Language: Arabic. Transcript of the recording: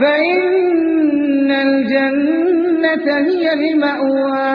فإن الجنة هي المأوى